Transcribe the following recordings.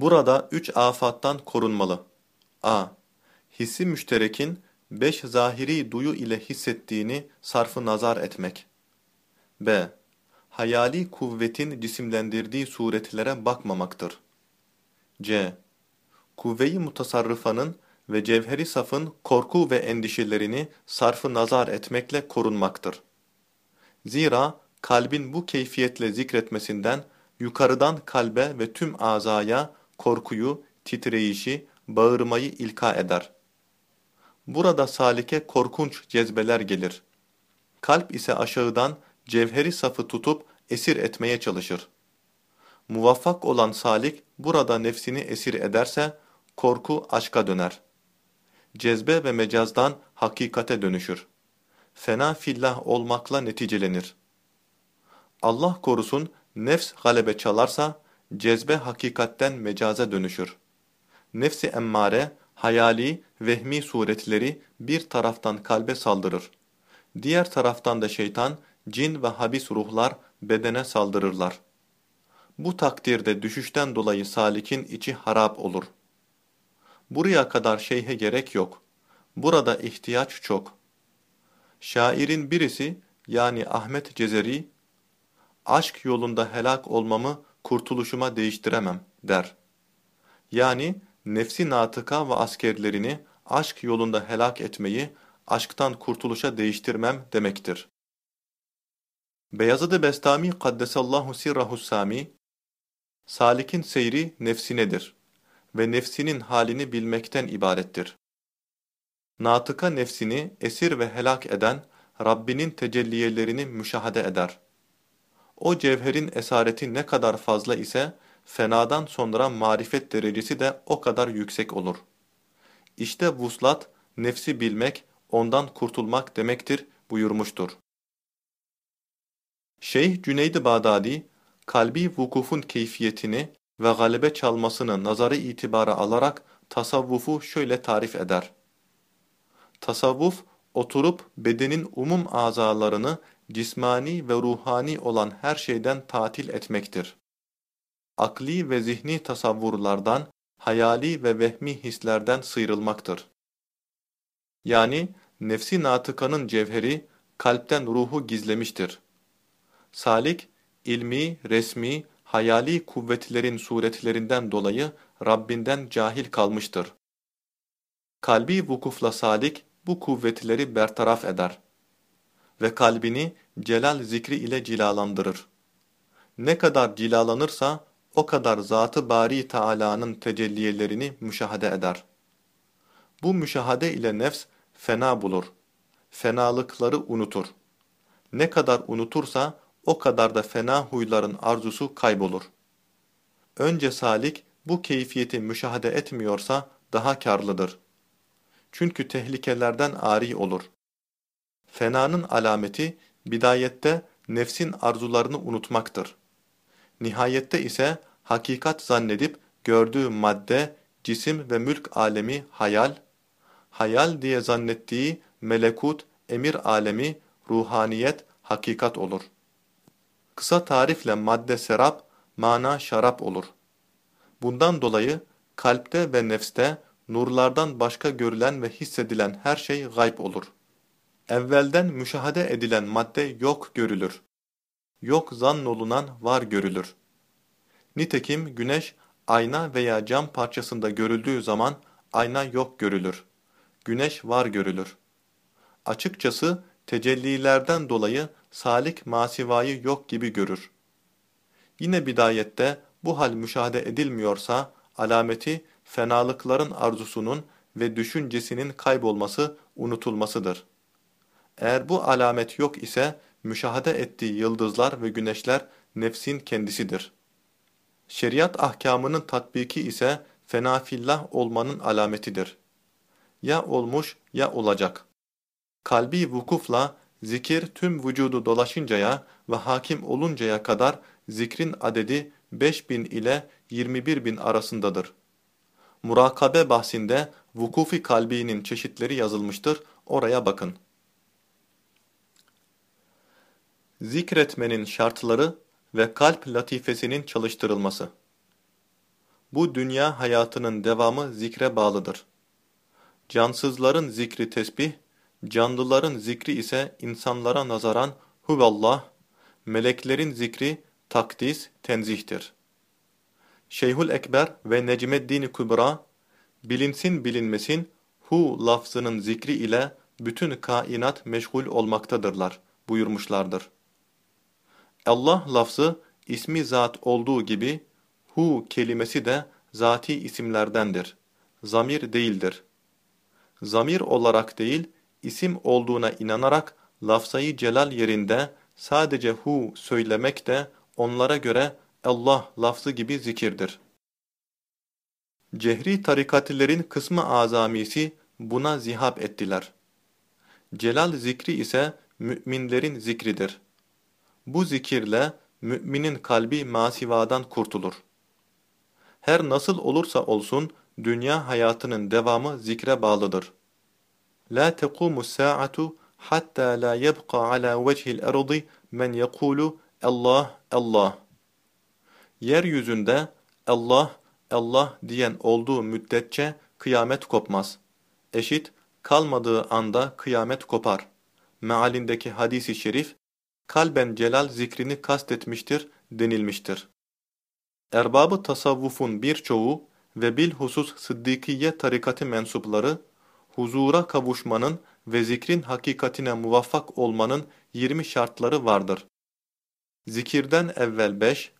Burada üç afattan korunmalı. a. Hissi müşterekin beş zahiri duyu ile hissettiğini sarfı nazar etmek. b. Hayali kuvvetin cisimlendirdiği suretlere bakmamaktır. c. Kuvve-i mutasarrıfanın ve cevheri safın korku ve endişelerini sarfı nazar etmekle korunmaktır. Zira kalbin bu keyfiyetle zikretmesinden yukarıdan kalbe ve tüm azaya korkuyu, titreyişi, bağırmayı ilka eder. Burada salike korkunç cezbeler gelir. Kalp ise aşağıdan cevheri safı tutup esir etmeye çalışır. Muvaffak olan salik burada nefsini esir ederse korku aşka döner. Cezbe ve mecazdan hakikate dönüşür. Fena fillah olmakla neticelenir. Allah korusun nefs galebe çalarsa cezbe hakikatten mecaza dönüşür. Nefsi emmare, hayali, vehmi suretleri bir taraftan kalbe saldırır. Diğer taraftan da şeytan, cin ve habis ruhlar bedene saldırırlar. Bu takdirde düşüşten dolayı salikin içi harap olur. Buraya kadar şeyhe gerek yok. Burada ihtiyaç çok. Şairin birisi yani Ahmet Cezeri, aşk yolunda helak olmamı kurtuluşuma değiştiremem der. Yani nefsi natıka ve askerlerini aşk yolunda helak etmeyi aşktan kurtuluşa değiştirmem demektir. Beyazıd-ı Bestami Kaddesallahu sirrahu sami Salik'in seyri nefsinedir ve nefsinin halini bilmekten ibarettir. Natıka nefsini esir ve helak eden Rabbinin tecelliyelerini müşahede eder. O cevherin esareti ne kadar fazla ise fenadan sonra marifet derecesi de o kadar yüksek olur. İşte vuslat, nefsi bilmek, ondan kurtulmak demektir buyurmuştur. Şeyh Cüneyd-i Bağdadi, kalbi vukufun keyfiyetini ve galebe çalmasını nazarı itibara alarak tasavvufu şöyle tarif eder. Tasavvuf, oturup bedenin umum azalarını cismani ve ruhani olan her şeyden tatil etmektir. Akli ve zihni tasavvurlardan, hayali ve vehmi hislerden sıyrılmaktır. Yani nefsi natıkanın cevheri kalpten ruhu gizlemiştir. Salik, ilmi, resmi, hayali kuvvetlerin suretlerinden dolayı Rabbinden cahil kalmıştır. Kalbi vukufla salik bu kuvvetleri bertaraf eder ve kalbini celal zikri ile cilalandırır. Ne kadar cilalanırsa o kadar Zat-ı Bari Teala'nın tecelliyelerini müşahede eder. Bu müşahede ile nefs fena bulur. Fenalıkları unutur. Ne kadar unutursa o kadar da fena huyların arzusu kaybolur. Önce salik bu keyfiyeti müşahede etmiyorsa daha karlıdır. Çünkü tehlikelerden ari olur. Fenanın alameti bidayette nefsin arzularını unutmaktır. Nihayette ise hakikat zannedip gördüğü madde, cisim ve mülk alemi hayal, hayal diye zannettiği melekut, emir alemi, ruhaniyet, hakikat olur. Kısa tarifle madde serap, mana şarap olur. Bundan dolayı kalpte ve nefste nurlardan başka görülen ve hissedilen her şey gayb olur. Evvelden müşahede edilen madde yok görülür. Yok zannolunan var görülür. Nitekim güneş ayna veya cam parçasında görüldüğü zaman ayna yok görülür. Güneş var görülür. Açıkçası tecellilerden dolayı salik masivayı yok gibi görür. Yine bidayette bu hal müşahede edilmiyorsa alameti fenalıkların arzusunun ve düşüncesinin kaybolması, unutulmasıdır. Eğer bu alamet yok ise müşahede ettiği yıldızlar ve güneşler nefsin kendisidir. Şeriat ahkamının tatbiki ise fenafillah olmanın alametidir. Ya olmuş ya olacak. Kalbi vukufla zikir tüm vücudu dolaşıncaya ve hakim oluncaya kadar zikrin adedi 5000 ile 21 bin arasındadır. Murakabe bahsinde vukufi kalbinin çeşitleri yazılmıştır, oraya bakın. Zikretmenin şartları ve kalp latifesinin çalıştırılması. bu dünya hayatının devamı zikre bağlıdır. Cansızların zikri tesbih, canlıların zikri ise insanlara nazaran huvallah, meleklerin zikri takdis, tenzihtir. Şeyhül Ekber ve Necmeddin Kübra, bilinsin bilinmesin, hu lafzının zikri ile bütün kainat meşgul olmaktadırlar buyurmuşlardır. Allah lafzı ismi zat olduğu gibi hu kelimesi de zati isimlerdendir. Zamir değildir. Zamir olarak değil, isim olduğuna inanarak lafzayı celal yerinde sadece hu söylemek de onlara göre Allah lafzı gibi zikirdir. Cehri tarikatilerin kısmı azamisi buna zihap ettiler. Celal zikri ise müminlerin zikridir. Bu zikirle müminin kalbi masivadan kurtulur. Her nasıl olursa olsun dünya hayatının devamı zikre bağlıdır. La tekumu saatu hatta la yebqa ala vechil ardı men yekulu Allah Allah. Yeryüzünde Allah Allah diyen olduğu müddetçe kıyamet kopmaz. Eşit kalmadığı anda kıyamet kopar. Mealindeki hadisi şerif kalben celal zikrini kastetmiştir denilmiştir. Erbabı tasavvufun birçoğu ve bilhusus Sıddikiye tarikatı mensupları, huzura kavuşmanın ve zikrin hakikatine muvaffak olmanın 20 şartları vardır. Zikirden evvel 5,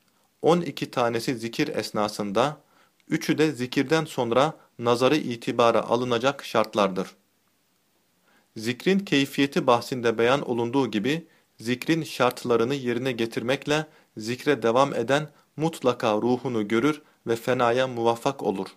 12 tanesi zikir esnasında, üçü de zikirden sonra nazarı itibara alınacak şartlardır. Zikrin keyfiyeti bahsinde beyan olunduğu gibi, zikrin şartlarını yerine getirmekle zikre devam eden mutlaka ruhunu görür ve fenaya muvaffak olur.